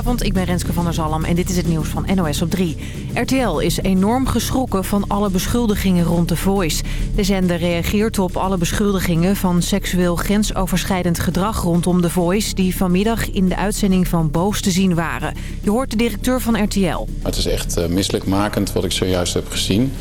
Goedenavond, ik ben Renske van der Zalm en dit is het nieuws van NOS op 3. RTL is enorm geschrokken van alle beschuldigingen rond The Voice. De zender reageert op alle beschuldigingen van seksueel grensoverschrijdend gedrag rondom The Voice... die vanmiddag in de uitzending van Boos te zien waren. Je hoort de directeur van RTL. Het is echt uh, misselijkmakend wat ik zojuist heb gezien.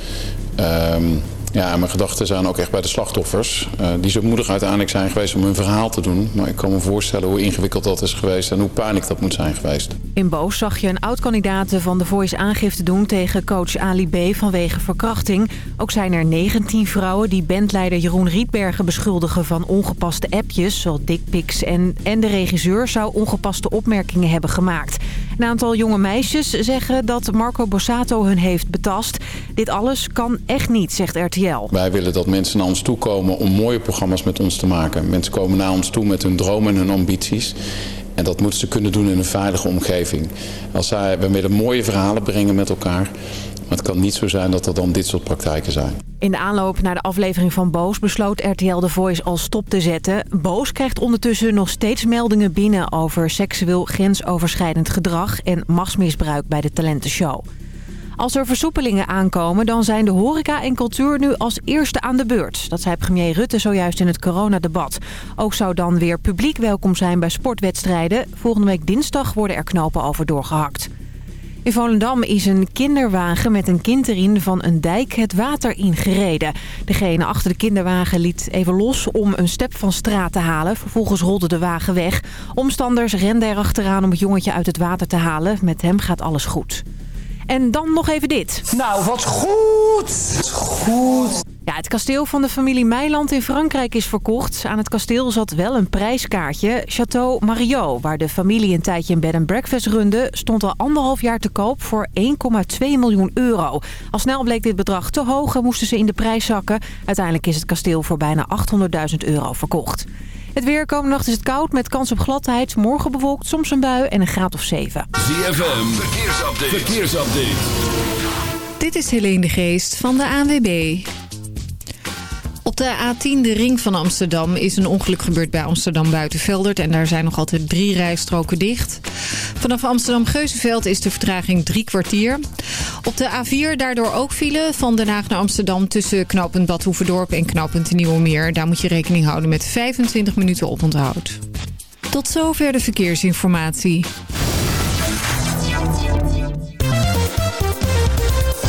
Um ja, mijn gedachten zijn ook echt bij de slachtoffers. Uh, die zo moedig uiteindelijk zijn geweest om hun verhaal te doen. Maar ik kan me voorstellen hoe ingewikkeld dat is geweest en hoe pijnlijk dat moet zijn geweest. In Boos zag je een oud-kandidaat van The Voice aangifte doen tegen coach Ali B. vanwege verkrachting. Ook zijn er 19 vrouwen die bandleider Jeroen Rietbergen beschuldigen van ongepaste appjes, zoals dickpics. En, en de regisseur zou ongepaste opmerkingen hebben gemaakt. Een aantal jonge meisjes zeggen dat Marco Bossato hun heeft betast. Dit alles kan echt niet, zegt RTL. Wij willen dat mensen naar ons toe komen om mooie programma's met ons te maken. Mensen komen naar ons toe met hun dromen en hun ambities. En dat moeten ze kunnen doen in een veilige omgeving. Als zij, willen mooie verhalen brengen met elkaar. Het kan niet zo zijn dat er dan dit soort praktijken zijn. In de aanloop naar de aflevering van Boos besloot RTL The Voice al stop te zetten. Boos krijgt ondertussen nog steeds meldingen binnen over seksueel grensoverschrijdend gedrag en machtsmisbruik bij de talentenshow. Als er versoepelingen aankomen, dan zijn de horeca en cultuur nu als eerste aan de beurt. Dat zei premier Rutte zojuist in het coronadebat. Ook zou dan weer publiek welkom zijn bij sportwedstrijden. Volgende week dinsdag worden er knopen over doorgehakt. In Volendam is een kinderwagen met een kind erin van een dijk het water ingereden. Degene achter de kinderwagen liet even los om een step van straat te halen. Vervolgens rolde de wagen weg. Omstanders renden erachteraan om het jongetje uit het water te halen. Met hem gaat alles goed. En dan nog even dit. Nou, wat goed! Goed. Ja, het kasteel van de familie Meiland in Frankrijk is verkocht. Aan het kasteel zat wel een prijskaartje. Château Mariot, waar de familie een tijdje een bed and breakfast runde... stond al anderhalf jaar te koop voor 1,2 miljoen euro. Al snel bleek dit bedrag te hoog en moesten ze in de prijs zakken. Uiteindelijk is het kasteel voor bijna 800.000 euro verkocht. Het weer komende nacht is het koud met kans op gladheid. Morgen bewolkt, soms een bui en een graad of 7. ZFM, verkeersupdate. verkeersupdate. Dit is Helene de Geest van de ANWB. Op de A10, de ring van Amsterdam, is een ongeluk gebeurd bij Amsterdam Buitenveldert. En daar zijn nog altijd drie rijstroken dicht. Vanaf Amsterdam-Geuzenveld is de vertraging drie kwartier. Op de A4 daardoor ook file van Den Haag naar Amsterdam... tussen knooppunt Badhoevedorp en knooppunt Nieuwemeer. Daar moet je rekening houden met 25 minuten oponthoud. Tot zover de verkeersinformatie.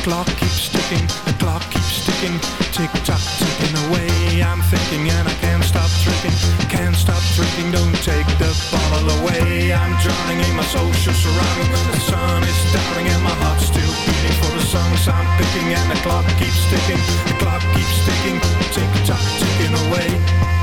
The clock keeps ticking, the clock keeps ticking, tick tock ticking away. I'm thinking and I can't stop drinking, can't stop drinking, don't take the bottle away. I'm drowning in my social surroundings, the sun is downing and my heart's still beating for the songs I'm picking and the clock keeps ticking, the clock keeps ticking, tick tock ticking away.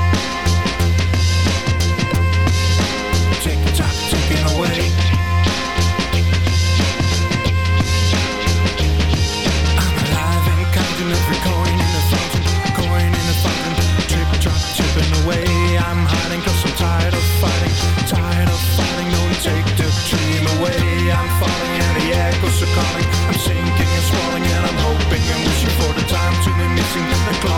pushing the clock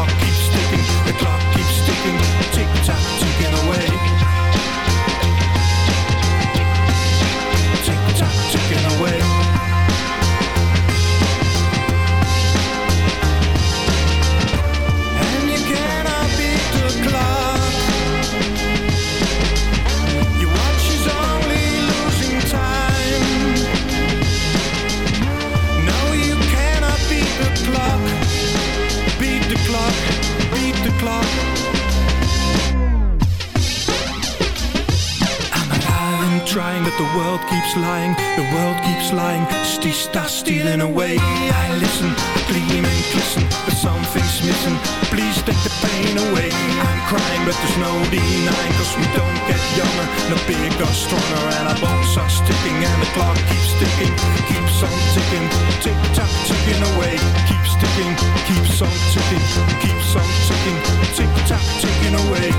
world keeps lying, the world keeps lying, sti stealing away. I listen, gleam and glisten, but something's missing. Please take the pain away. I'm crying, but there's no denying, cause we don't get younger, no bigger, stronger, and our bones are sticking, and the clock keeps ticking, keeps on ticking, tick tock, ticking away, keeps ticking, keeps on ticking, keeps on ticking, tick tock, ticking away.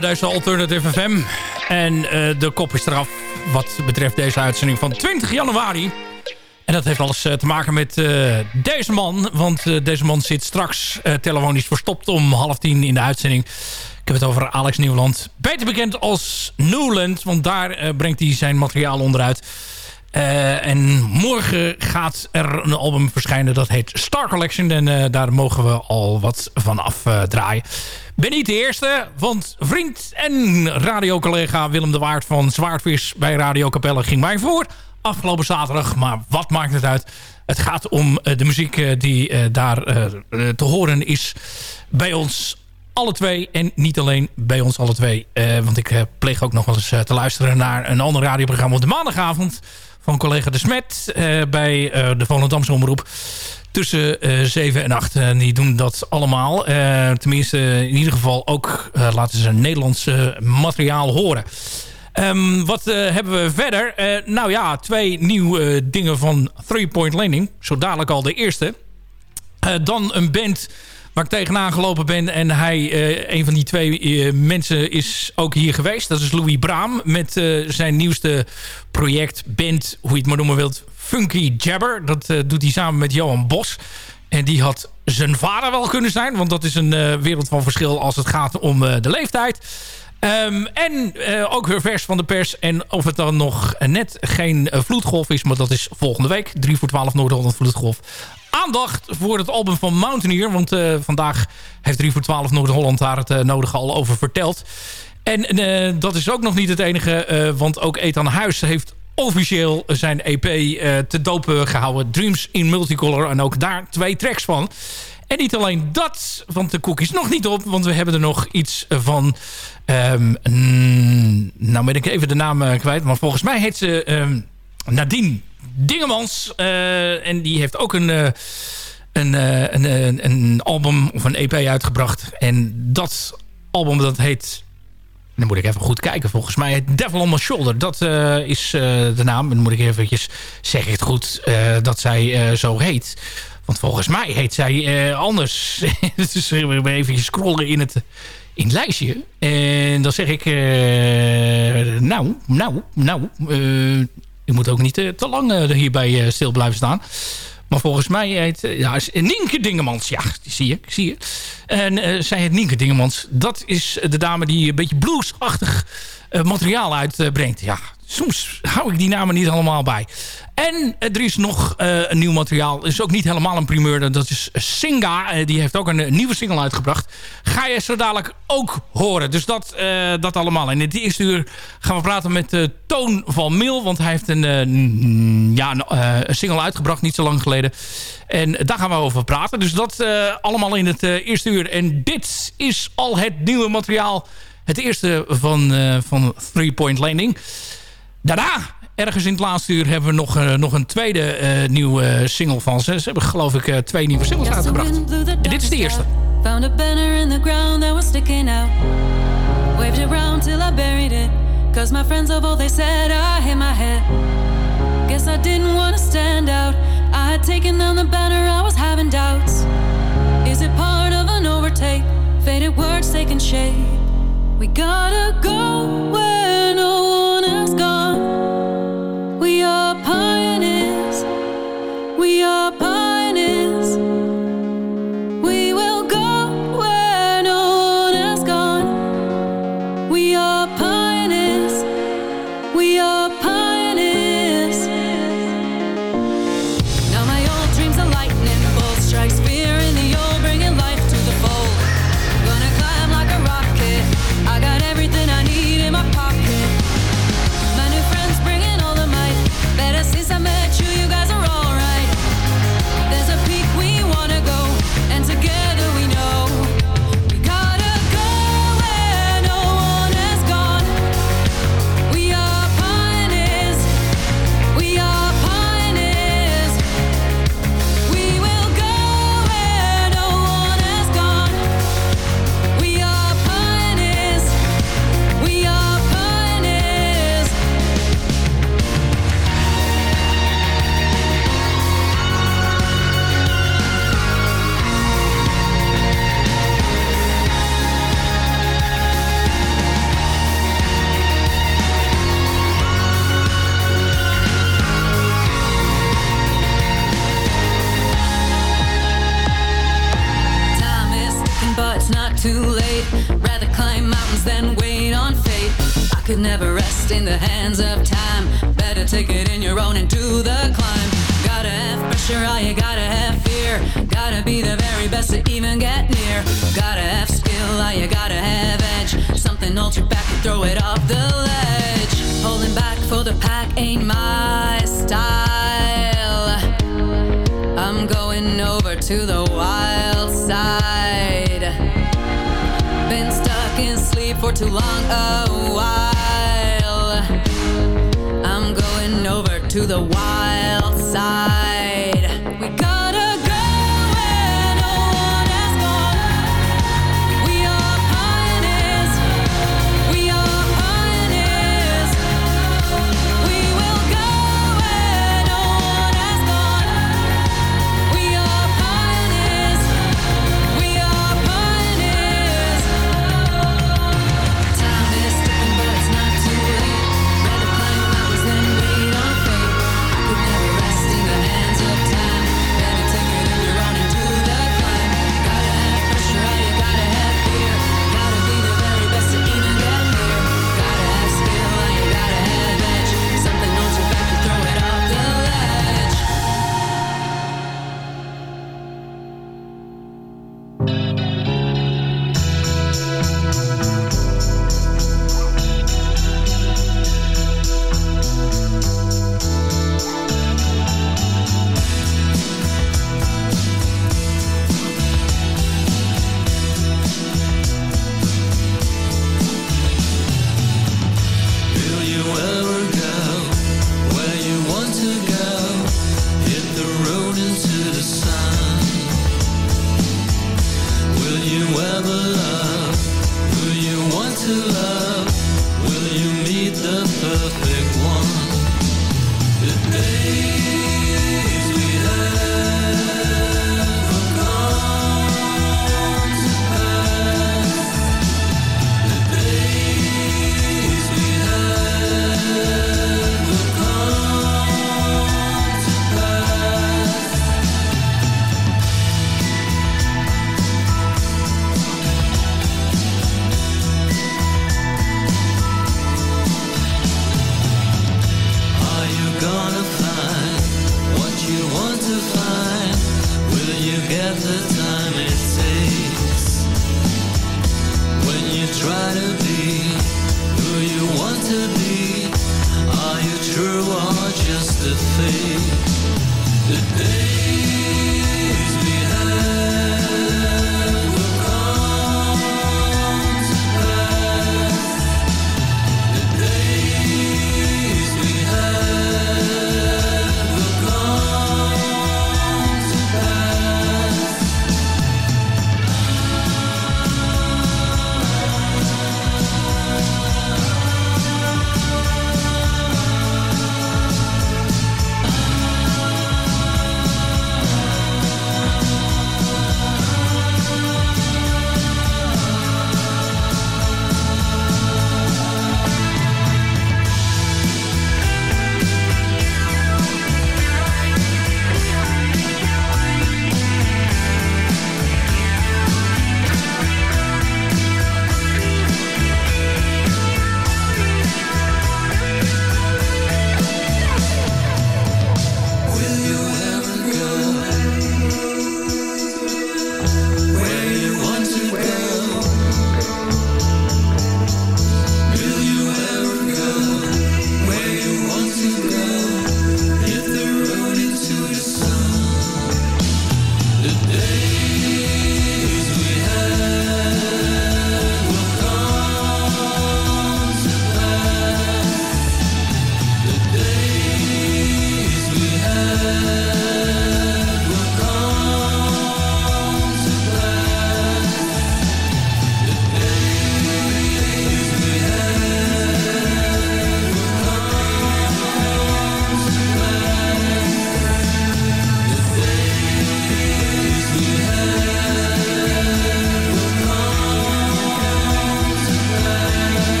Bij deze Alternative FM. En eh, de kop is eraf wat betreft deze uitzending van 20 januari. En dat heeft alles eh, te maken met eh, deze man. Want deze man zit straks telefonisch verstopt om half tien in de uitzending. Ik heb het over Alex Nieuwland. Beter bekend als Newland. Want daar brengt hij zijn materiaal onderuit. Eh, en morgen gaat er een album verschijnen. Dat heet Star Collection. En eh, daar mogen we al wat van afdraaien. ben niet de eerste. Want vriend en radiocollega Willem de Waard van Zwaardvis bij Radio Capelle ging mij voor. Afgelopen zaterdag. Maar wat maakt het uit? Het gaat om eh, de muziek die daar te horen is bij ons alle twee. En niet alleen bij ons alle twee. Eh, want ik eh, pleeg ook nog wel eens eh, te luisteren naar een ander radioprogramma op de maandagavond. Van collega De Smet bij de Volendamse Omroep. Tussen eh 7 en 8. En die doen dat allemaal. Tenminste, in ieder geval ook laten ze Nederlands materiaal horen. Ehm, wat hebben we verder? Nou ja, twee nieuwe dingen van Three Point Landing. Zo dadelijk al de eerste. Dan een band waar ik tegenaan gelopen ben. En hij, eh, een van die twee eh, mensen, is ook hier geweest. Dat is Louis Braam met eh, zijn nieuwste project, band, hoe je het maar noemen wilt, Funky Jabber. Dat doet hij samen met Johan Bos. En die had zijn vader wel kunnen zijn. Want dat is een wereld van verschil als het gaat om de leeftijd. Ehm, en ook weer vers van de pers. En of het dan nog net geen vloedgolf is. Maar dat is volgende week. 3 voor 12 Noord-Holland vloedgolf. Aandacht voor het album van Mountaineer. Want eh, vandaag heeft 3 voor 12 Noord-Holland daar het eh, nodige al over verteld. En eh, dat is ook nog niet het enige. want ook Ethan Huis heeft officieel zijn EP te dopen gehouden. Dreams in Multicolor. En ook daar twee tracks van. En niet alleen dat, want de koek is nog niet op. Want we hebben er nog iets van... mm, nou ben ik even de naam kwijt. Maar volgens mij heet ze ehm, Nadine Dingemans. eh, en die heeft ook een... eh, een, eh, een, een, album of een EP uitgebracht. En dat album dat heet... Dan moet ik even goed kijken. Volgens mij Devil on My Shoulder. Dat is de naam. Dan moet ik eventjes... Zeg ik het goed dat zij zo heet. Want volgens mij heet zij anders. dus even scrollen in het, in het lijstje. En dan zeg ik... nou, nou, nou... ik moet ook niet eh, te lang eh, hierbij eh, stil blijven staan. Maar volgens mij heet... ja, Nienke Dingemans. Ja, zie je. Zie je. En eh, zij heet Nienke Dingemans. Dat is de dame die een beetje bluesachtig eh, materiaal uitbrengt. ja, soms hou ik die namen niet allemaal bij. En er is nog uh, een nieuw materiaal. is ook niet helemaal een primeur. Dat is Singa. Uh, die heeft ook een, nieuwe single uitgebracht. Ga je zo dadelijk ook horen. Dus dat, dat allemaal. In het eerste uur gaan we praten met Toon van Mil. Want hij heeft een, ja, een, single uitgebracht. Niet zo lang geleden. En daar gaan we over praten. Dus dat allemaal in het eerste uur. En dit is al het nieuwe materiaal. Het eerste van, van Three Point Landing. Daarna ergens in het laatste uur hebben we nog, uh, nog een tweede uh, nieuwe single van ze. Ze hebben geloof ik twee nieuwe singles uitgebracht. En dit is de eerste. Found a banner in the ground that was sticking out. Waved it around till I buried it. Cause my friends of all they said I hit my head. Guess I didn't want to stand out. I had taken down the banner, I was having doubts. Is it part of an overtake? Faded words taking shape. We gotta go where no to find. Will you get the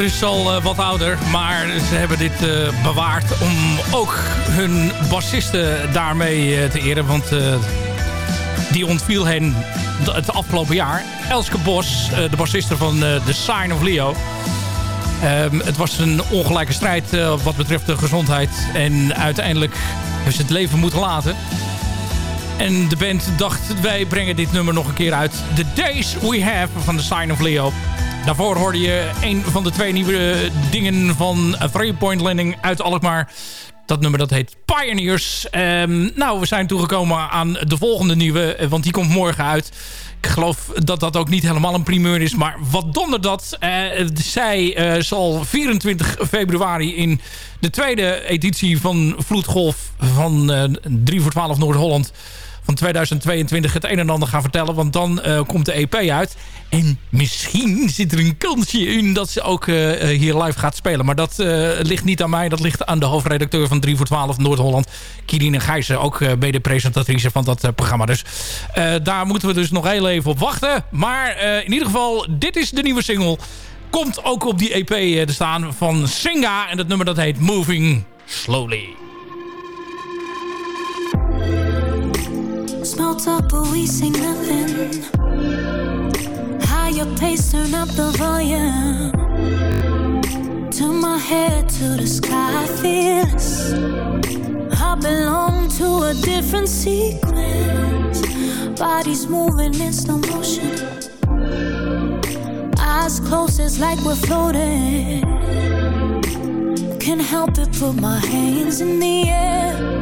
nummer is al eh, wat ouder, maar ze hebben dit eh, bewaard om ook hun bassisten daarmee eh, te eren. Want die ontviel hen het afgelopen jaar. Elske Bos, de bassiste van The Sign of Leo. Ehm, het was een ongelijke strijd wat betreft de gezondheid. En uiteindelijk heeft ze het leven moeten laten. En de band dacht, wij brengen dit nummer nog een keer uit. The Days We Have van The Sign of Leo. Daarvoor hoorde je een van de twee nieuwe dingen van A Three Point Landing uit Alkmaar. Dat nummer dat heet Pioneers. Ehm, nou, we zijn toegekomen aan de volgende nieuwe, eh, want die komt morgen uit. Ik geloof dat dat ook niet helemaal een primeur is, maar wat donder dat. Eh, zij eh, zal 24 februari in de tweede editie van Vloedgolf van eh 3 voor 12 Noord-Holland van 2022 het een en ander gaan vertellen. Want dan eh, komt de EP uit. En misschien zit er een kansje in dat ze ook eh, eh, hier live gaat spelen. Maar dat ligt niet aan mij. Dat ligt aan de hoofdredacteur van 3 voor 12 Noord-Holland. Kirine Gijzen, ook mede-presentatrice van dat programma. Dus daar moeten we dus nog heel even op wachten. Maar in ieder geval, dit is de nieuwe single. Komt ook op die EP te staan van Singa. En dat nummer dat heet Moving Slowly. Small talk, but we say nothing. Higher pace, turn up the volume. Turn my head to the sky, this. I belong to a different sequence. Bodies moving in slow motion. Eyes closed, it's like we're floating. Can't help it, put my hands in the air.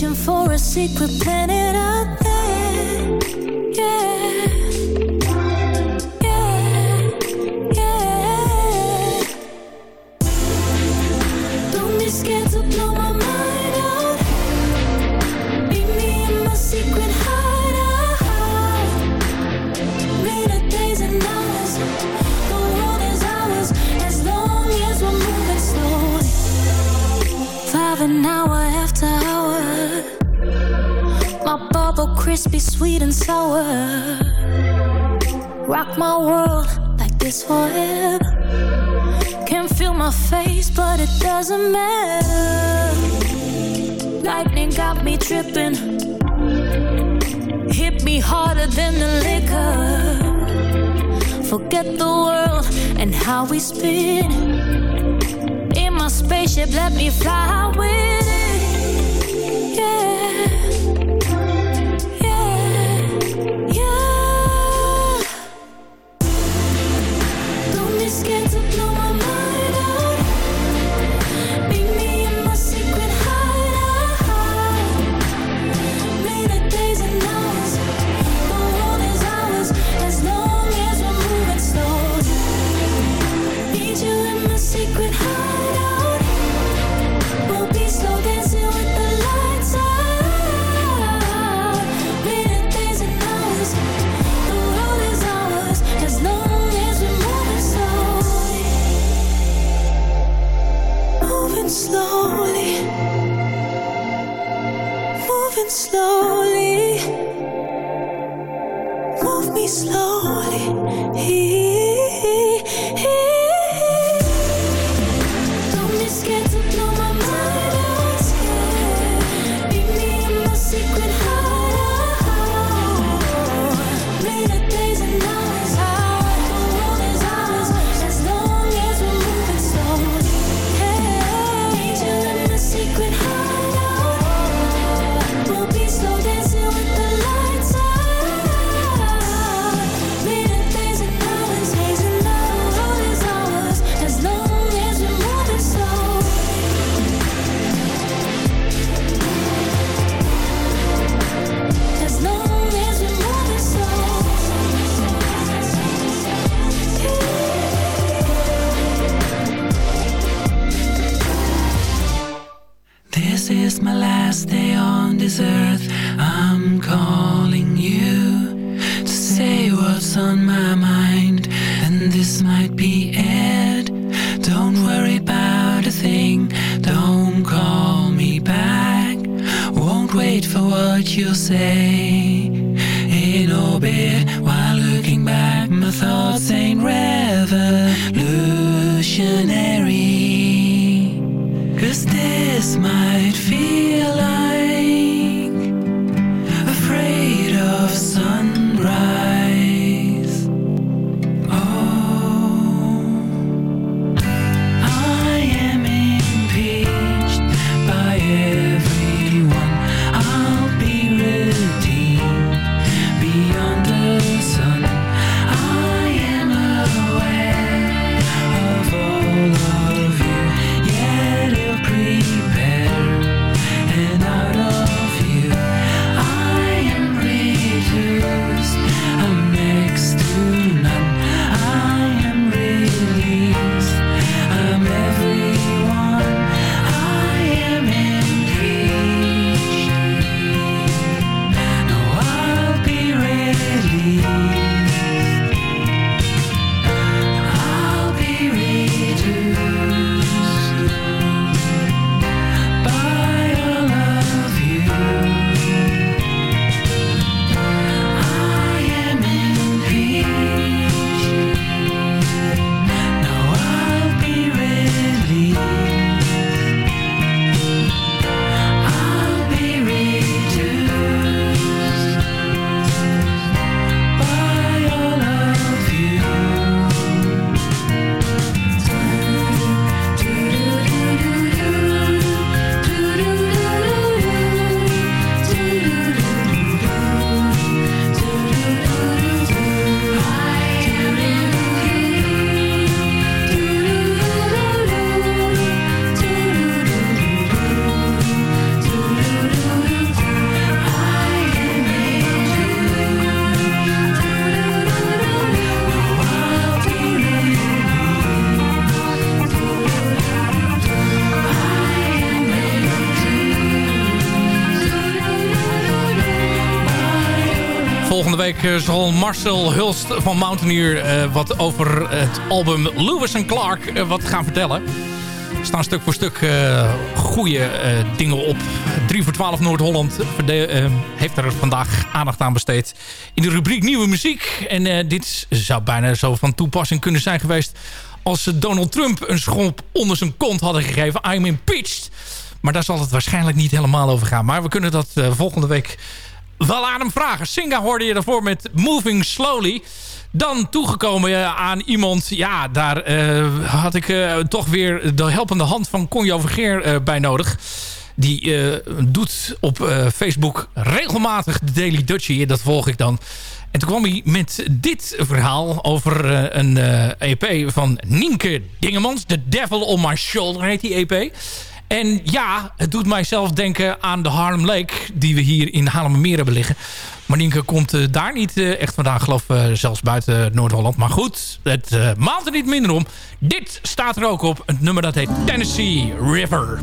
Reaching for a secret planet out there. Yeah. always be sweet and sour. Rock my world like this forever. Can't feel my face, but it doesn't matter. Lightning got me tripping. Hit me harder than the liquor. Forget the world and how we spin. In my spaceship, let me fly with it. Yeah. volgende week eh, zal Marcel Hulst van Mountaineer... Eh, wat over het album Lewis Clark eh, wat gaan vertellen. Er staan stuk voor stuk goede dingen op. 3 voor 12 Noord-Holland heeft er vandaag aandacht aan besteed. In de rubriek Nieuwe Muziek. En dit zou bijna zo van toepassing kunnen zijn geweest... als Donald Trump een schop onder zijn kont hadden gegeven. I'm impeached. Maar daar zal het waarschijnlijk niet helemaal over gaan. Maar we kunnen dat volgende week wel aan hem vragen. Singa hoorde je daarvoor met Moving Slowly. Dan toegekomen eh, aan iemand... Ja, daar eh, had ik eh, toch weer de helpende hand van Conjo Vergeer bij nodig. Die doet op Facebook regelmatig de Daily Dutchie. Dat volg ik dan. En toen kwam hij met dit verhaal over een EP van Nienke Dingemans. The Devil on My Shoulder heet die EP. En ja, het doet mijzelf denken aan de Harlem Lake... die we hier in Haarlemmermeer hebben liggen. Komt eh, daar niet eh, echt vandaan. geloof eh, zelfs buiten Noord-Holland. Maar goed, het uh, maalt er niet minder om. Dit staat er ook op. Het nummer dat heet Tennessee River.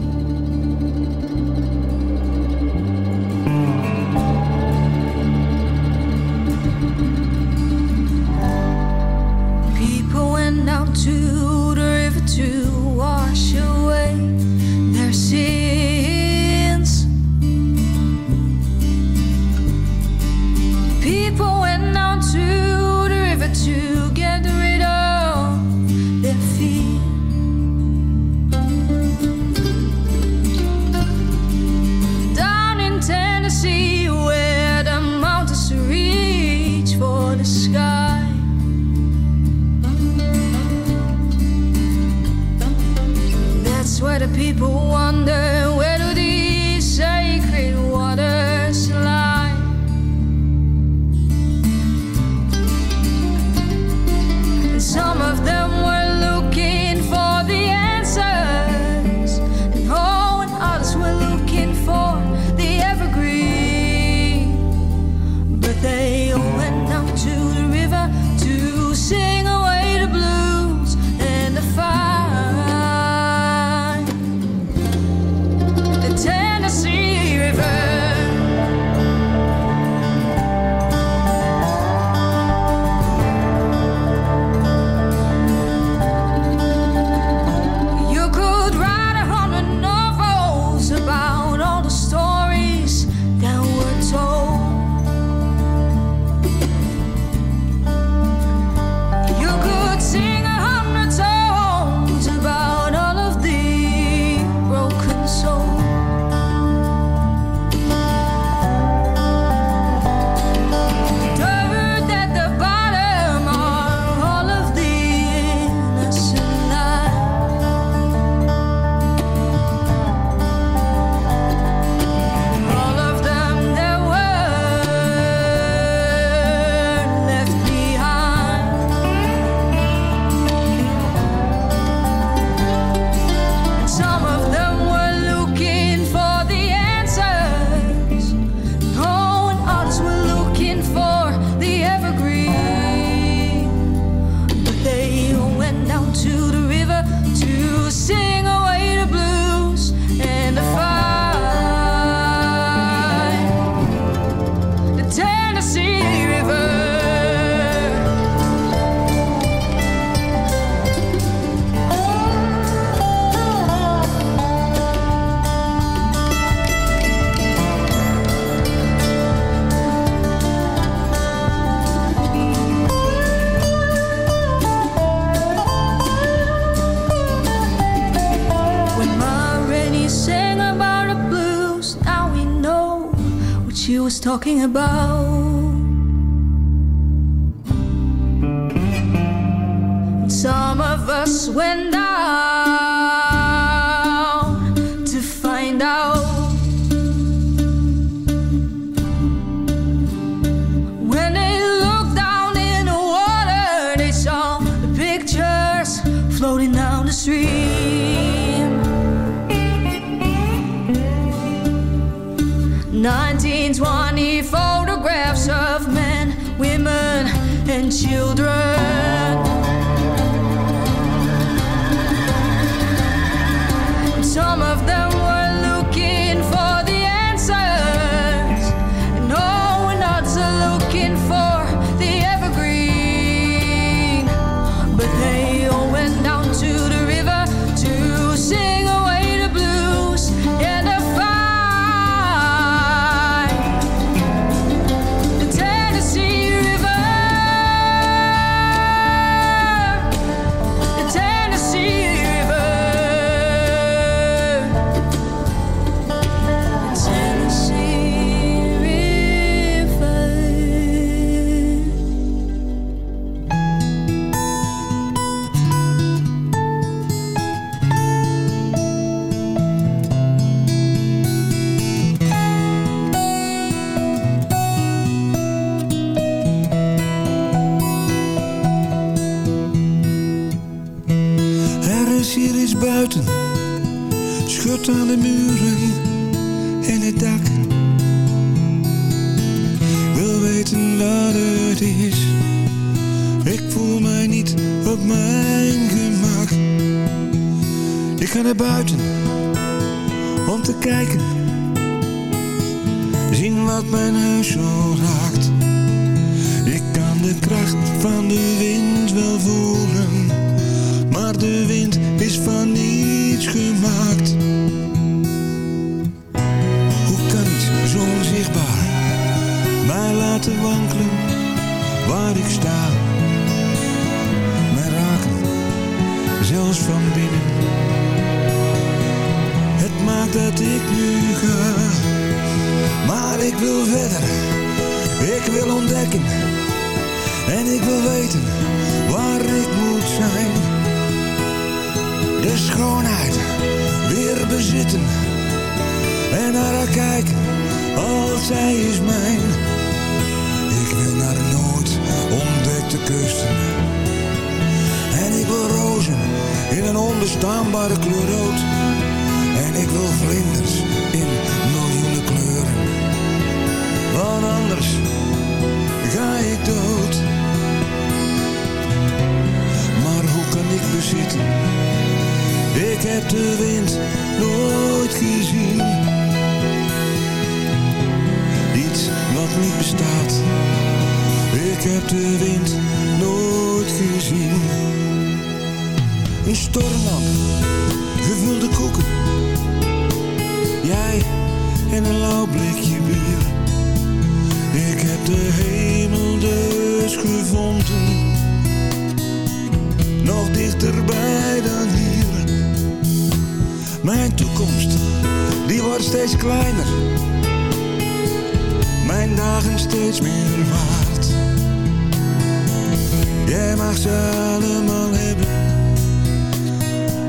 People went down to the river to wash away sins. People went down to the river to get rid of their fear. Down in Tennessee, where the mountains reach for the sky. People wonder about. De wind nooit gezien. Een stormlamp, gevulde koeken. Jij en een lauw blikje bier. Ik heb de hemel dus gevonden. Nog dichterbij dan hier. Mijn toekomst, die wordt steeds kleiner. Mijn dagen steeds meer waard. Jij mag ze allemaal hebben.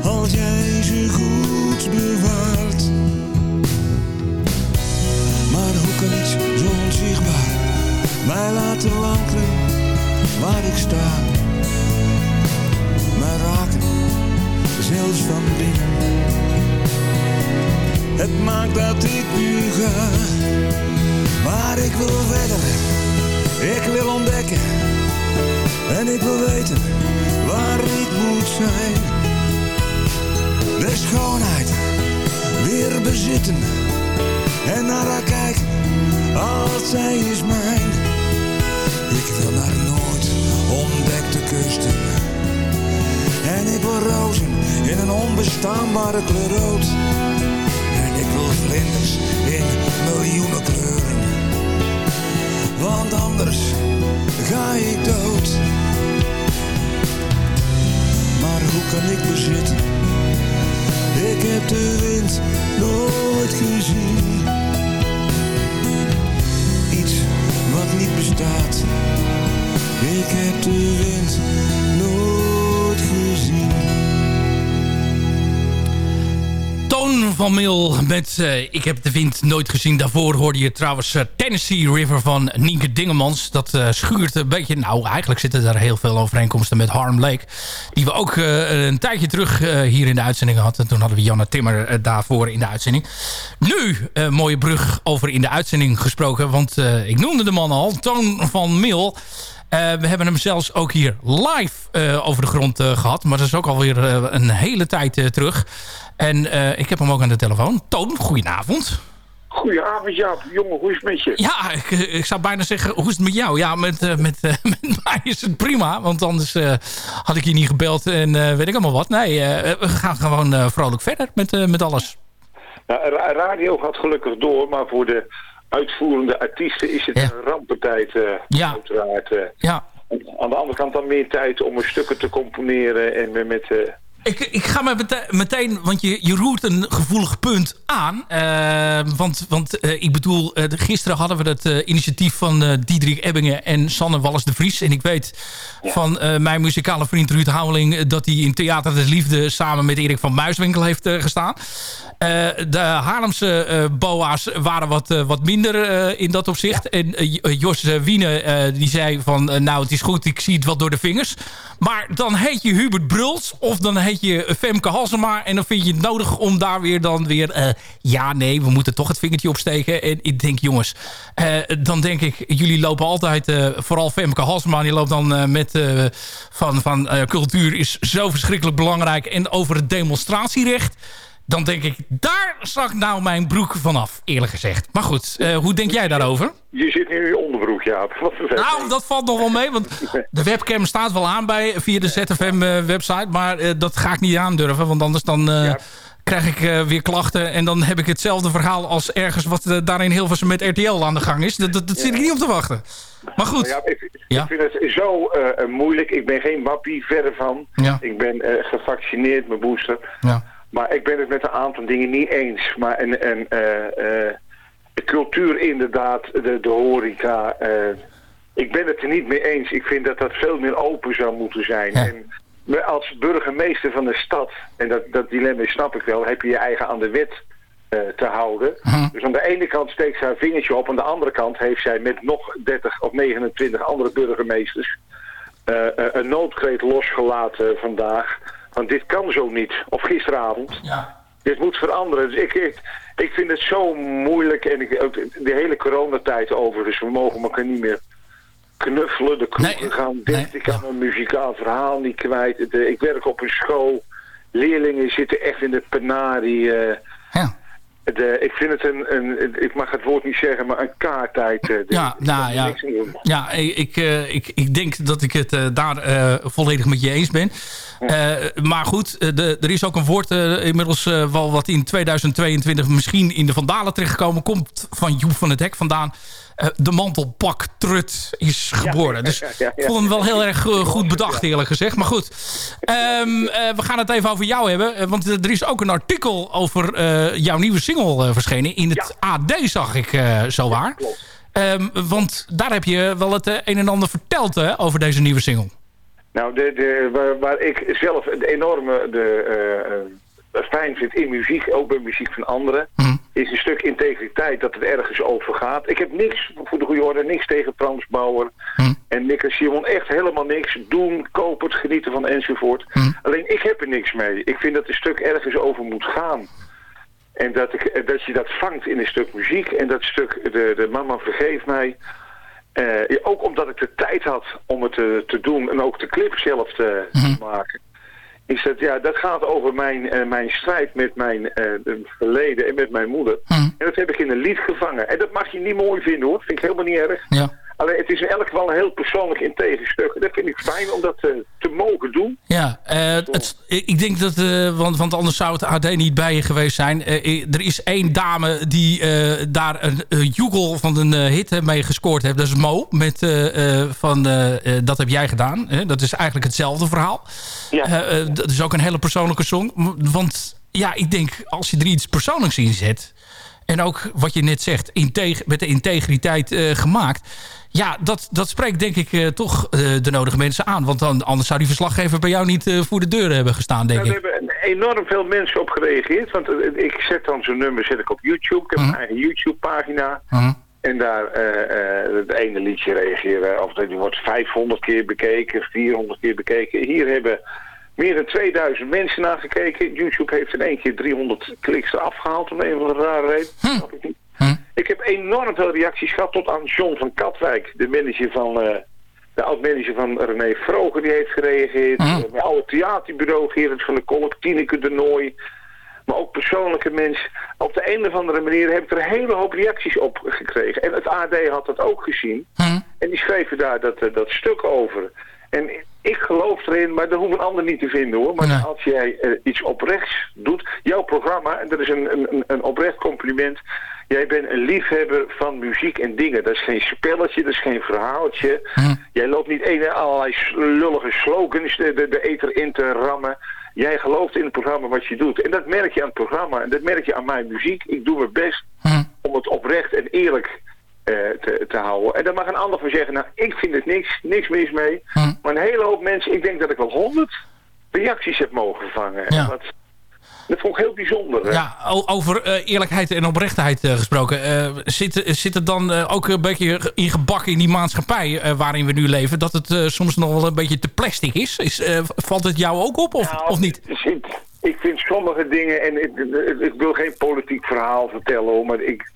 Als jij ze goed bewaart. Maar hoe kan iets zo onzichtbaar mij laten wankelen waar ik sta? Mij raken, zelfs van binnen. Het maakt dat ik nu ga, maar ik wil verder. Ik wil ontdekken en ik wil weten waar ik moet zijn. De schoonheid weer bezitten en naar haar kijken als zij is mijn. Ik wil naar nooit ontdekte kusten. En ik wil rozen in een onbestaanbare kleur. En ik wil vlinders in miljoenen kleuren. Want anders ga ik dood. Maar hoe kan ik bezitten? Ik heb de wind nooit gezien. Iets wat niet bestaat. Ik heb de wind van Mil met eh, Ik heb de wind nooit gezien. Daarvoor hoorde je trouwens eh, Tennessee River van Nienke Dingemans. Dat eh, schuurt een beetje... Nou, eigenlijk zitten daar heel veel overeenkomsten met Harm Lake. Die we ook een tijdje terug hier in de uitzending hadden. Toen hadden we Janne Timmer daarvoor in de uitzending. Nu, mooie brug over in de uitzending gesproken. Want ik noemde de man al. Toon van Mil... Eh, we hebben hem zelfs ook hier live eh, over de grond eh, gehad. Maar dat is ook alweer een hele tijd terug. En ik heb hem ook aan de telefoon. Toon, goedenavond. Goedenavond Jaap, jongen, hoe is het met je? Ja, ik, ik zou bijna zeggen, hoe is het met jou? Ja, met, uh, met, uh, met mij is het prima, want anders uh, had ik je niet gebeld en weet ik allemaal wat. Nee, we gaan gewoon vrolijk verder met, met alles. Nou, radio gaat gelukkig door, maar voor de uitvoerende artiesten is het ja. een rampentijd ja. uiteraard. ja. Aan de andere kant dan meer tijd om stukken te componeren en met... met ik, ik ga maar meteen, want je, je roert een gevoelig punt aan. Uh, want want uh, ik bedoel, uh, gisteren hadden we het initiatief van Diederik Ebbingen en Sanne Wallis de Vries. En ik weet ja. van mijn muzikale vriend Ruud Houweling... dat hij in Theater des Liefde samen met Erik van Muiswinkel heeft gestaan. de Haarlemse boa's waren wat, wat minder in dat opzicht. Ja. En Jos Wiene die zei van, nou het is goed, ik zie het wat door de vingers. Maar dan heet je Hubert Bruls of dan heet beetje Femke Halsema. En dan vind je het nodig om daar weer dan weer... eh, ja, nee, we moeten toch het vingertje opsteken. En ik denk, jongens, eh, dan denk ik... jullie lopen altijd, eh, vooral Femke Halsema... die loopt dan eh, met eh, van, van eh, cultuur is zo verschrikkelijk belangrijk... en over het demonstratierecht... dan denk ik, daar zag nou mijn broek vanaf, eerlijk gezegd. Maar goed, eh, hoe denk jij daarover? Je zit nu in je onderbroek, Jaap. Wat. Nou, dat valt nog wel mee, want de webcam staat wel aan bij, via de ZFM-website. maar eh, dat ga ik niet aandurven, want anders dan eh, krijg ik eh, weer klachten. En dan heb ik hetzelfde verhaal als ergens wat uh, daar in Hilversum met RTL aan de gang is. Dat, dat, dat zit ik niet op te wachten. Maar goed. Ja, ik, Ja. ik vind het zo eh, eh, moeilijk. Ik ben geen wappie, verre van. Ja. Ik ben eh, gevaccineerd, mijn booster. Ja. Maar ik ben het met een aantal dingen niet eens. Maar een, een, eh, eh, de cultuur inderdaad, de, de horeca. eh, ik ben het er niet mee eens. Ik vind dat dat veel meer open zou moeten zijn. En als burgemeester van de stad, en dat, dat dilemma snap ik wel, heb je je eigen aan de wet te houden. Dus aan de ene kant steekt zij haar vingertje op, aan de andere kant heeft zij met nog 30 of 29 andere burgemeesters een noodkreet losgelaten vandaag. Want dit kan zo niet. Of gisteravond. Dit moet veranderen. Dus ik, ik, ik vind het zo moeilijk. En ik, de hele coronatijd over. Dus we mogen elkaar niet meer knuffelen. De kroegen gaan dicht. Ik kan mijn muzikaal verhaal niet kwijt. De- ik werk op een school. Leerlingen zitten echt in de penarie. eh. de, ik vind het een, een, ik mag het woord niet zeggen, maar een kaartijd. eh, Ja, nou ja. Ja, ik, eh, ik, ik denk dat ik het daar volledig met je eens ben. Eh, maar goed, eh, de, er is ook een woord eh, inmiddels wel wat in 2022 misschien in de Vandalen terechtgekomen. Komt van Joep van het Hek vandaan. De mantelpak trut is geboren. Dus ik vond hem wel heel erg goed bedacht eerlijk gezegd. Maar goed, Ehm, eh, we gaan het even over jou hebben. Want er is ook een artikel over jouw nieuwe single verschenen. In het AD zag ik zo waar. Ehm, want daar heb je wel het een en ander verteld hè, over deze nieuwe single. Nou, de, de, waar, waar ik zelf het enorme de, eh, eh, fijn vind in muziek, ook bij muziek van anderen, is een stuk integriteit dat het ergens over gaat. Ik heb niks, voor de goede orde, niks tegen Frans Bauer en Nick en Simon. Echt helemaal niks. Doen, koop het, genieten van enzovoort. Alleen ik heb er niks mee. Ik vind dat een stuk ergens over moet gaan. En dat, ik, eh, dat je dat vangt in een stuk muziek. En dat stuk, de, de mama vergeef mij. Eh, ook omdat ik de tijd had om het te, te doen en ook de clip zelf te, te maken. Is dat, ja, dat gaat over mijn, eh, mijn strijd met mijn eh, verleden en met mijn moeder. En dat heb ik in een lied gevangen. En dat mag je niet mooi vinden hoor, vind ik helemaal niet erg. Ja. Alleen het is in elk geval een heel persoonlijk integer stuk. En dat vind ik fijn om dat eh, te mogen doen. Ja, eh, het, ik denk dat, eh, want, want anders zou het AD niet bij je geweest zijn. Er is één dame die daar een joegel van een hit mee gescoord heeft. Dat is Mo, met, van Dat heb jij gedaan. Dat is eigenlijk hetzelfde verhaal. Eh, dat is ook een hele persoonlijke song. Want ja, ik denk, als je er iets persoonlijks in zet... en ook wat je net zegt, met de integriteit eh, gemaakt... Ja, dat, dat spreekt denk ik eh, toch eh, de nodige mensen aan. Want dan, anders zou die verslaggever bij jou niet voor de deur hebben gestaan, denk Daar ik. hebben enorm veel mensen op gereageerd. Want ik zet dan zo'n nummer zet ik op YouTube. Ik heb een eigen YouTube-pagina. En daar het ene liedje reageren. Of die wordt 500 keer bekeken, 400 keer bekeken. Hier hebben meer dan 2000 mensen naar gekeken. YouTube heeft in één keer 300 kliks eraf gehaald. Om een of andere rare reden. Snap ik niet. Ik heb enorm veel reacties gehad tot aan John van Katwijk. De manager van... eh, de oud-manager van René Vroger die heeft gereageerd. Uh, Mijn oude theaterbureau Gerrit van der Kolk, Tineke de Nooi. Maar ook persoonlijke mensen. Op de een of andere manier heb ik er een hele hoop reacties op gekregen. En het AD had dat ook gezien. En die schreven daar dat, eh, dat stuk over. En ik geloof erin, maar dat hoeft een ander niet te vinden hoor. Maar als jij eh, iets oprechts doet, jouw programma, en dat is een, een, een oprecht compliment. Jij bent een liefhebber van muziek en dingen. Dat is geen spelletje, dat is geen verhaaltje. Jij loopt niet een, allerlei lullige slogans de, de, de eter in te rammen. Jij gelooft in het programma wat je doet. En dat merk je aan het programma. En dat merk je aan mijn muziek. Ik doe mijn best om het oprecht en eerlijk te, te houden. En daar mag een ander van zeggen, nou, ik vind het niks, niks mis mee. Maar een hele hoop mensen, ik denk dat ik wel honderd reacties heb mogen vangen. En wat Dat vond ik heel bijzonder. hè. Ja, over eh, eerlijkheid en oprechtheid eh, gesproken. eh, zit, zit het dan eh, ook een beetje ingebakken in die maatschappij eh, waarin we nu leven... dat het eh, soms nog wel een beetje te plastic is? is eh, valt het jou ook op of, Nou, of niet? Ik, ik vind sommige dingen, en ik, ik- wil geen politiek verhaal vertellen maar ik,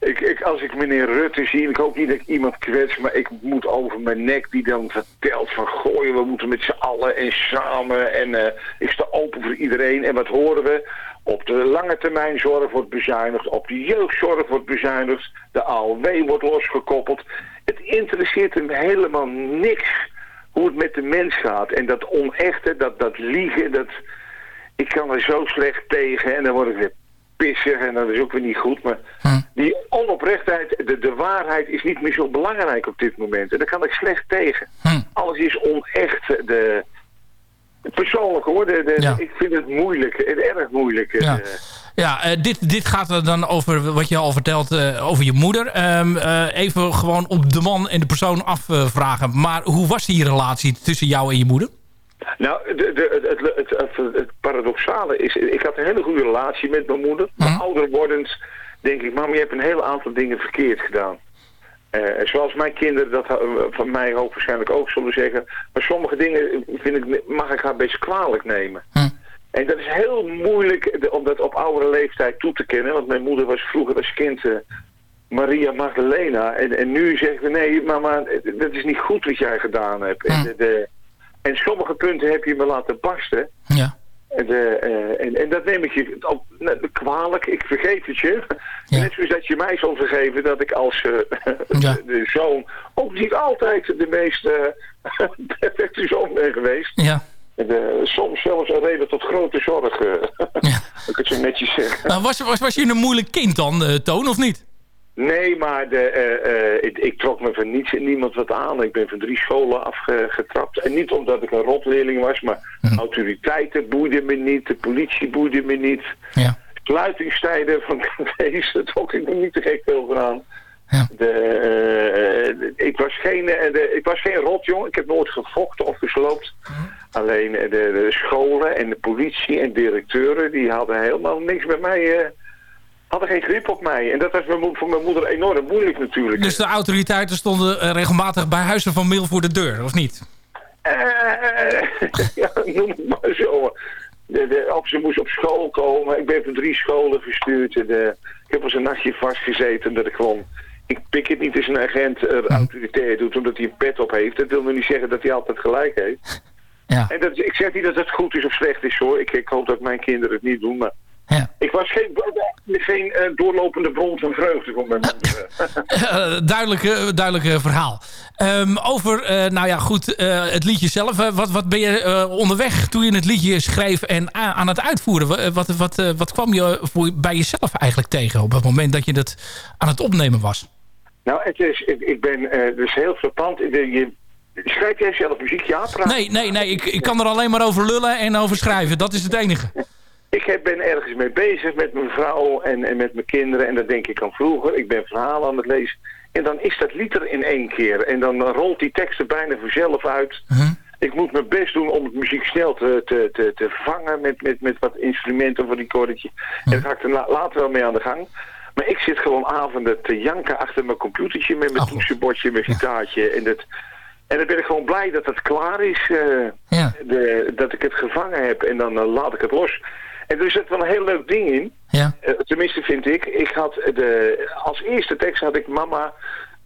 ik, ik, als ik meneer Rutte zie, ik hoop niet dat ik iemand kwets, maar ik moet over mijn nek die dan vertelt van gooien, we moeten met z'n allen en samen en eh, ik sta open voor iedereen. En wat horen we? Op de lange termijn zorg wordt bezuinigd, op de jeugdzorg wordt bezuinigd, de AOW wordt losgekoppeld. Het interesseert hem helemaal niks hoe het met de mens gaat. En dat onechte, dat, dat liegen, dat... Ik kan er zo slecht tegen en dan word ik weer pissig en dat is ook weer niet goed. Maar die onoprechtheid, de, de waarheid is niet meer zo belangrijk op dit moment. En daar kan ik slecht tegen. Alles is onecht. De, persoonlijk hoor, de, de, Ja. ik vind het moeilijk, het erg moeilijk. Ja. eh. Ja, eh, dit, dit gaat er dan over wat je al vertelt eh, over je moeder. Ehm, eh, even gewoon op de man en de persoon afvragen. maar hoe was die relatie tussen jou en je moeder? Nou, de, de, het, het, het, paradoxale is, ik had een hele goede relatie met mijn moeder. Maar ouder wordend denk ik, mam, je hebt een heel aantal dingen verkeerd gedaan. Eh, zoals mijn kinderen dat eh, van mij hoogwaarschijnlijk ook zullen zeggen. Maar sommige dingen vind ik, mag ik haar best kwalijk nemen. En dat is heel moeilijk om dat op oudere leeftijd toe te kennen. Want mijn moeder was vroeger als kind eh, Maria Magdalena. En, en nu zeggen we, nee mama, dat is niet goed wat jij gedaan hebt. En, de, de- en sommige punten heb je me laten barsten. Ja. En, de, eh, en, en dat neem ik je op, nou, kwalijk. Ik vergeef het je. Net zoals dat je mij zal vergeven dat ik als eh, de, de zoon ook niet altijd de meest eh, perfecte zoon ben geweest. Ja. En, eh, soms zelfs een reden tot grote zorg. eh, Dat ik het zo netjes zeg. Nou, was, was, was je een moeilijk kind dan, eh, Toon, of niet? Nee, maar de, eh, eh, ik, ik trok me van niets en niemand wat aan. Ik ben van drie scholen afgetrapt. En niet omdat ik een rotleerling was, maar autoriteiten boeiden me niet. De politie boeide me niet. Ja. Sluitingstijden van cafés, daar trok ik me niet te gek veel van aan. De, eh, ik, was geen, de, ik was geen rotjong. Ik heb nooit gevochten of gesloopt. Alleen eh, de, de scholen en de politie en directeuren... die hadden helemaal niks bij mij... hadden geen grip op mij. En dat was mijn voor mijn moeder enorm moeilijk natuurlijk. Dus de autoriteiten stonden eh, regelmatig bij Huizen van Mil voor de deur, of niet? Eh, ja, noem het maar zo. De, de, of ze moest op school komen. Ik ben van drie scholen verstuurd. En, ik heb als een nachtje vastgezeten dat ik gewoon... Ik pik het niet als een agent er autoriteit doet omdat hij een pet op heeft. Dat wil nog niet zeggen dat hij altijd gelijk heeft. Ja. En dat, ik zeg niet dat het goed is of slecht is hoor. Ik, ik hoop dat mijn kinderen het niet doen. Maar ik was geen, geen eh, doorlopende bron van vreugde voor mijn. Eh, duidelijk, eh, duidelijk eh, verhaal. Ehm, over, nou ja, goed, het liedje zelf. wat, wat ben je onderweg toen je het liedje schreef en aan het uitvoeren? Wa- Wat, wat, wat kwam je voor, bij jezelf eigenlijk tegen op het moment dat je dat aan het opnemen was? Nou, het is, ik, ik ben dus heel verpand. Je, schrijf jij zelf muziek? Ja, praat. Nee, nee, nee. Ik, ik kan er alleen maar over lullen en over schrijven. Dat is het enige. Ik ben ergens mee bezig met mijn vrouw en, en met mijn kinderen. En dat denk ik aan vroeger. Ik ben verhalen aan het lezen. En dan is dat lied er in één keer. En dan rolt die tekst er bijna vanzelf uit. Ik moet mijn best doen om het muziek snel te, te, te, te vangen met, met, met wat instrumenten voor die koordetje. En daar ga ik er la- later wel mee aan de gang. Maar ik zit gewoon avonden te janken achter mijn computertje met mijn toetsenbordje, mijn gitaartje. En, dat, en dan ben ik gewoon blij dat het klaar is. eh, de, dat ik het gevangen heb en dan eh, laat ik het los. En er zit wel een heel leuk ding in. Ja. Eh, tenminste vind ik. Ik had de, als eerste tekst had ik mama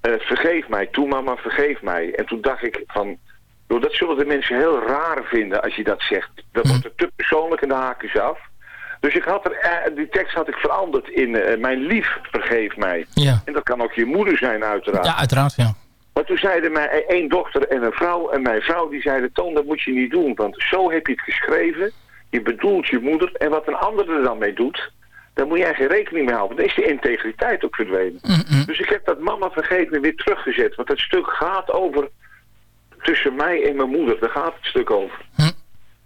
eh, vergeef mij. Toen mama vergeef mij. En toen dacht ik van... joh, dat zullen de mensen heel raar vinden als je dat zegt. Dat wordt er te persoonlijk en de haken is af. Dus ik had er, eh, die tekst had ik veranderd in mijn lief vergeef mij. Ja. En dat kan ook je moeder zijn uiteraard. Ja, uiteraard, ja. Maar toen zeiden mij één dochter en een vrouw. En mijn vrouw die zeiden, Toon, dat moet je niet doen. Want zo heb je het geschreven. Je bedoelt je moeder. En wat een ander er dan mee doet, daar moet jij geen rekening mee houden. Dan is de integriteit ook verdwenen. Dus ik heb dat mama vergeten weer teruggezet. Want dat stuk gaat over tussen mij en mijn moeder. Daar gaat het stuk over.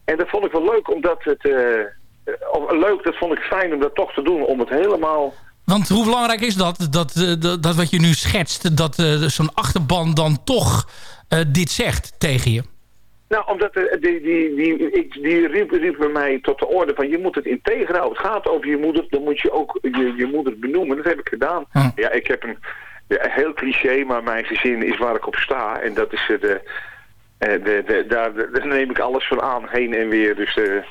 En dat vond ik wel leuk, omdat het... eh, eh, leuk, dat vond ik fijn om dat toch te doen. Om het helemaal... Want hoe belangrijk is dat, dat, eh, dat, dat wat je nu schetst... dat zo'n achterban dan toch dit zegt tegen je? Nou, omdat de, die, die, die, ik, die riep, riep bij mij tot de orde van je moet het integer houden. Het gaat over je moeder, dan moet je ook je, je moeder benoemen. Dat heb ik gedaan. Ja, ik heb een ja, heel cliché, maar mijn gezin is waar ik op sta. En dat is eh, de, eh, de, de, daar, daar neem ik alles van aan, heen en weer. Dus eh,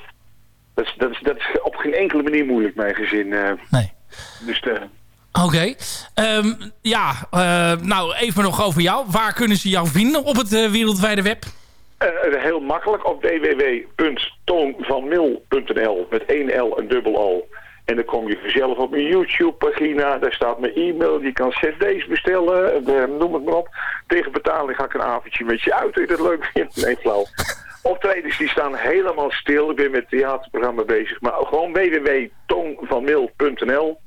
dat, is, dat, is, dat is op geen enkele manier moeilijk, mijn gezin. eh. Nee. Dus de, Oké. Ehm, ja, eh, nou even nog over jou. Waar kunnen ze jou vinden op het eh, wereldwijde web? Eh, heel makkelijk op www.toonvanmil.nl met één L en dubbel O. En dan kom je vanzelf op mijn YouTube-pagina. Daar staat mijn e-mail. Je kan cd's bestellen. eh, noem het maar op. Tegen betaling ga ik een avondje met je uit. Je dat leuk vindt. Nee, flauw. Optredens die staan helemaal stil. Ik ben met het theaterprogramma bezig. Maar gewoon www.toonvanmil.nl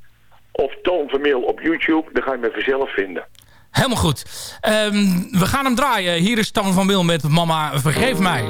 of Toon van Mil op YouTube. Dan ga je me vanzelf vinden. Helemaal goed. Ehm, we gaan hem draaien. Hier is Toon van Wil met Mama Vergeef Mij.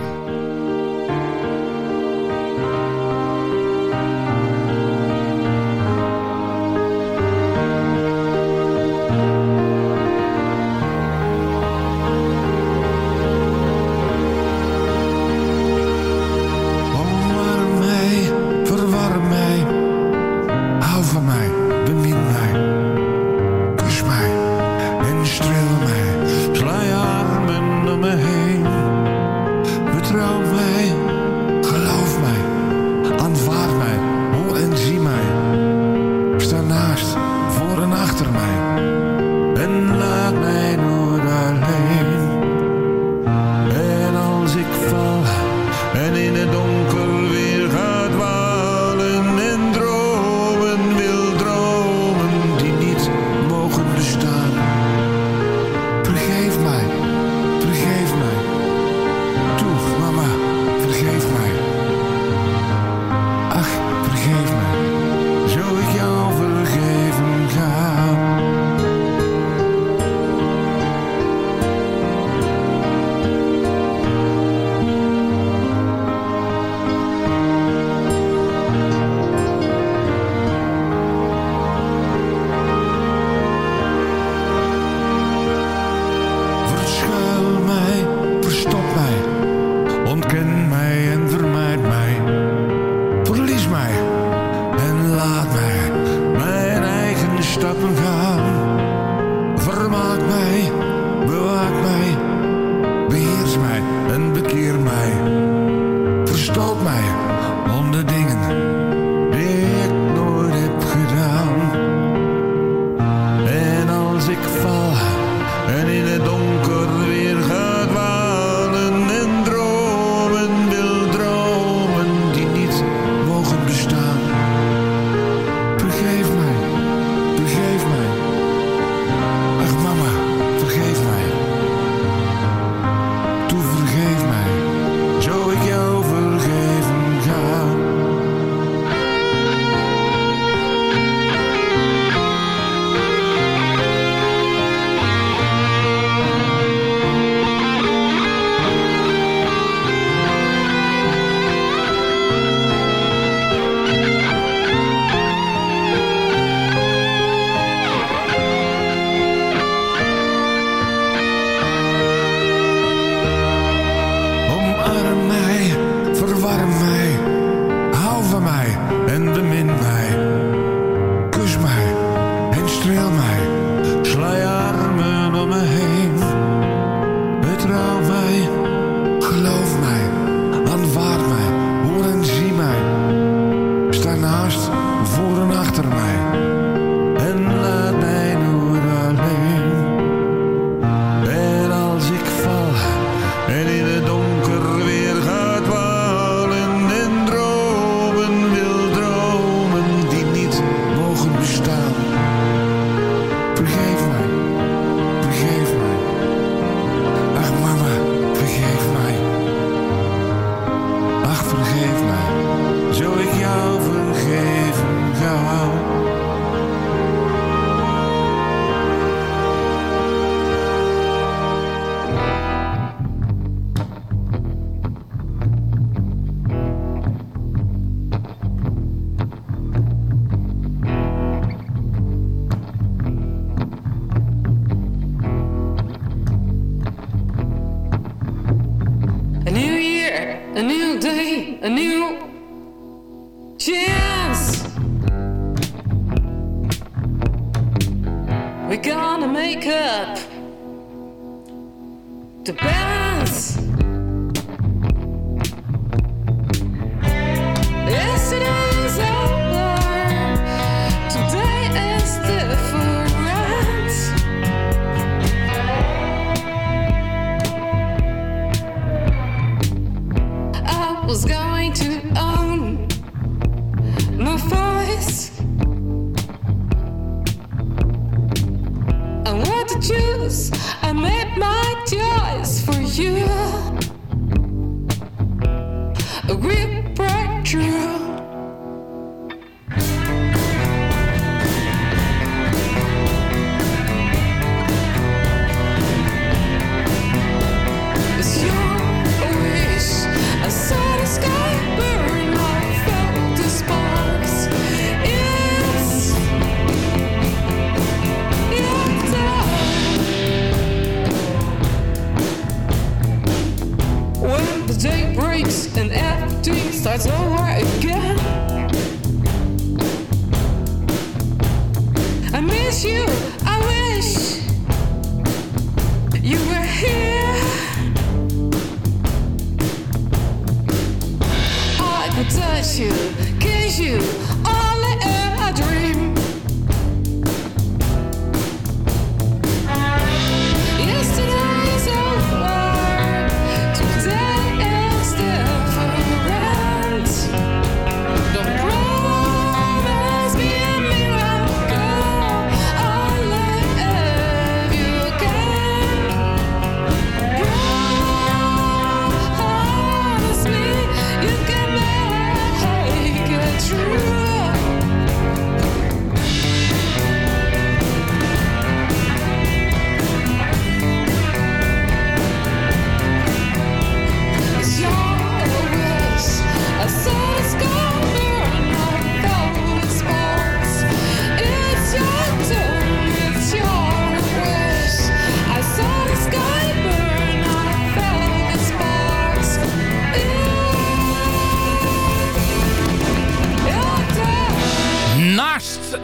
Choose. I made my choice for you. A real breakthrough.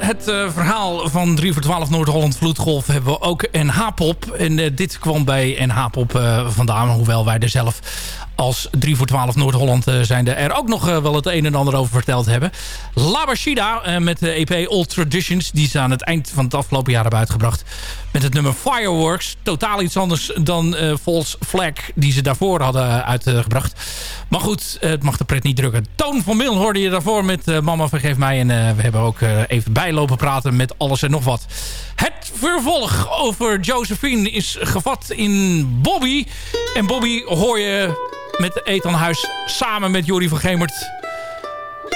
Het eh, verhaal van 3 voor 12 Noord-Holland Vloedgolf hebben we ook NH-pop. En eh, dit kwam bij NH-pop eh, vandaan, hoewel wij er zelf als 3 voor 12 Noord-Holland uh, zijnde er ook nog uh, wel het een en ander over verteld hebben. Labashida uh, met de EP Old Traditions, die ze aan het eind van het afgelopen jaar hebben uitgebracht. Met het nummer Fireworks. Totaal iets anders dan False Flag, die ze daarvoor hadden uitgebracht. Maar goed, het mag de pret niet drukken. Toon van Mil hoorde je daarvoor met Mama Vergeef Mij. En we hebben ook even bijlopen praten met alles en nog wat. Het vervolg over Josephine is gevat in Bobby. En Bobby hoor je met Ethan Huis samen met Jorie van Gemert.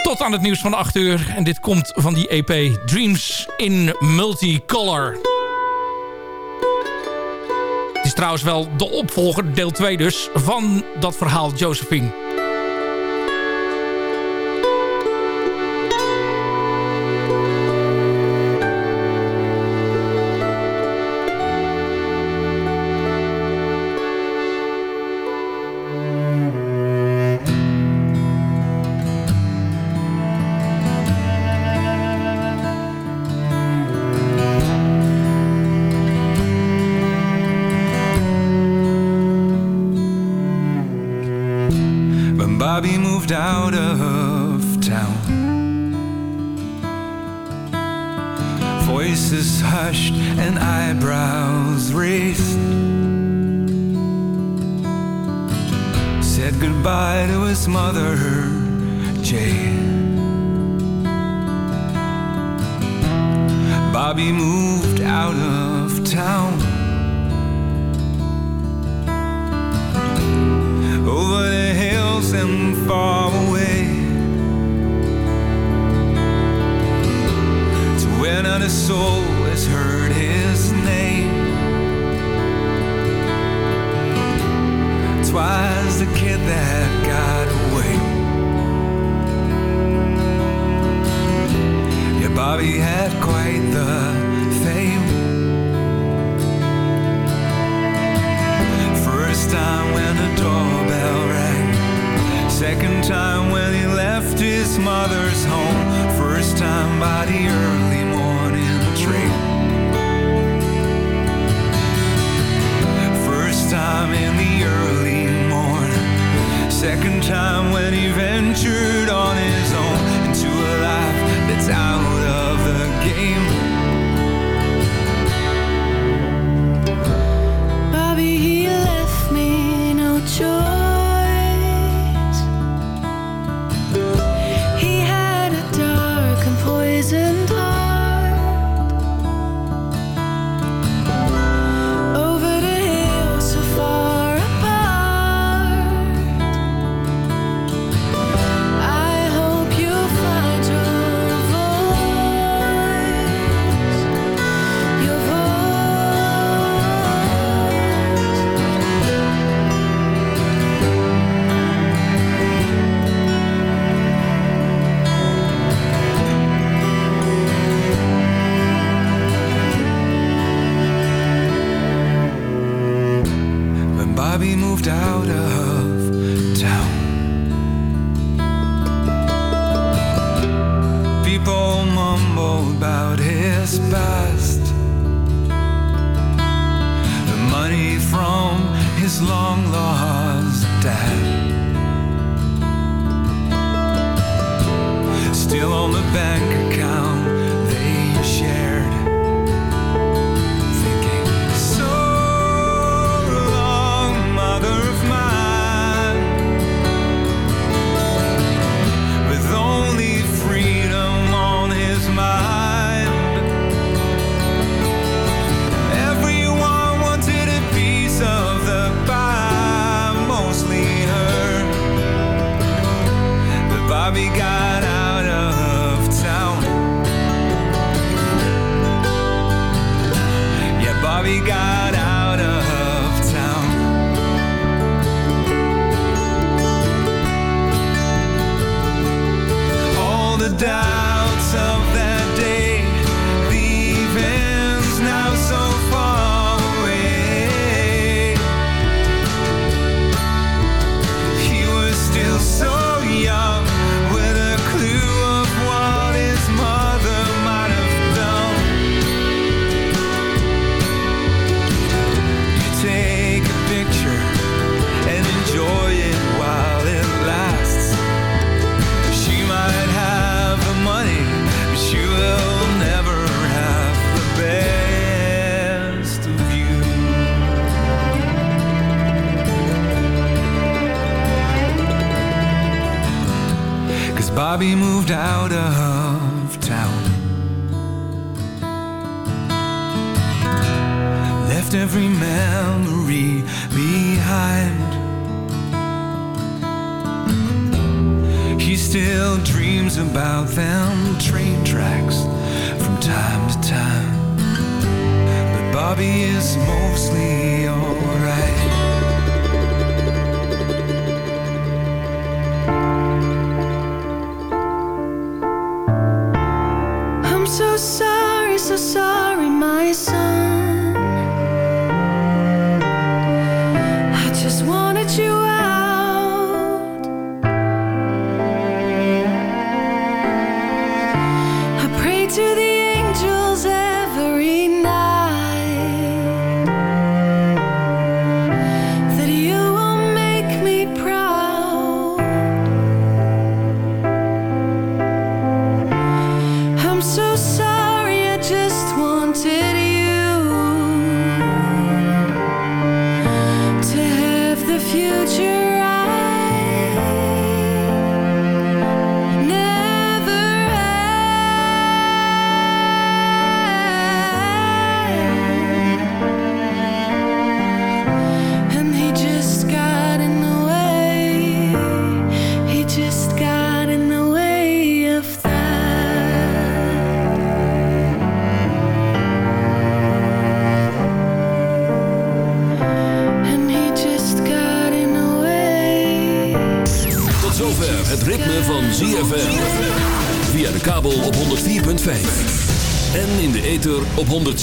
Tot aan het nieuws van 8 uur. En dit komt van die EP Dreams in Multicolor. Het is trouwens wel de opvolger, deel 2 dus, van dat verhaal Josephine. Out of town. Over the hills and far away. To where not a soul has heard his name. Twas the kid that got away. Yeah, Bobby had quite the First time when the doorbell rang Second time when he left his mother's home. First time by the early morning train. First time in the early morn. Second time when he ventured on his own into a life that's out of the game. People mumbled about his past. The money from his long lost dad. Still on the bank account Bobby moved out of town. Left every memory behind. He still dreams about them train tracks from time to time. But Bobby is mostly alright. Sorry, so sorry, my son.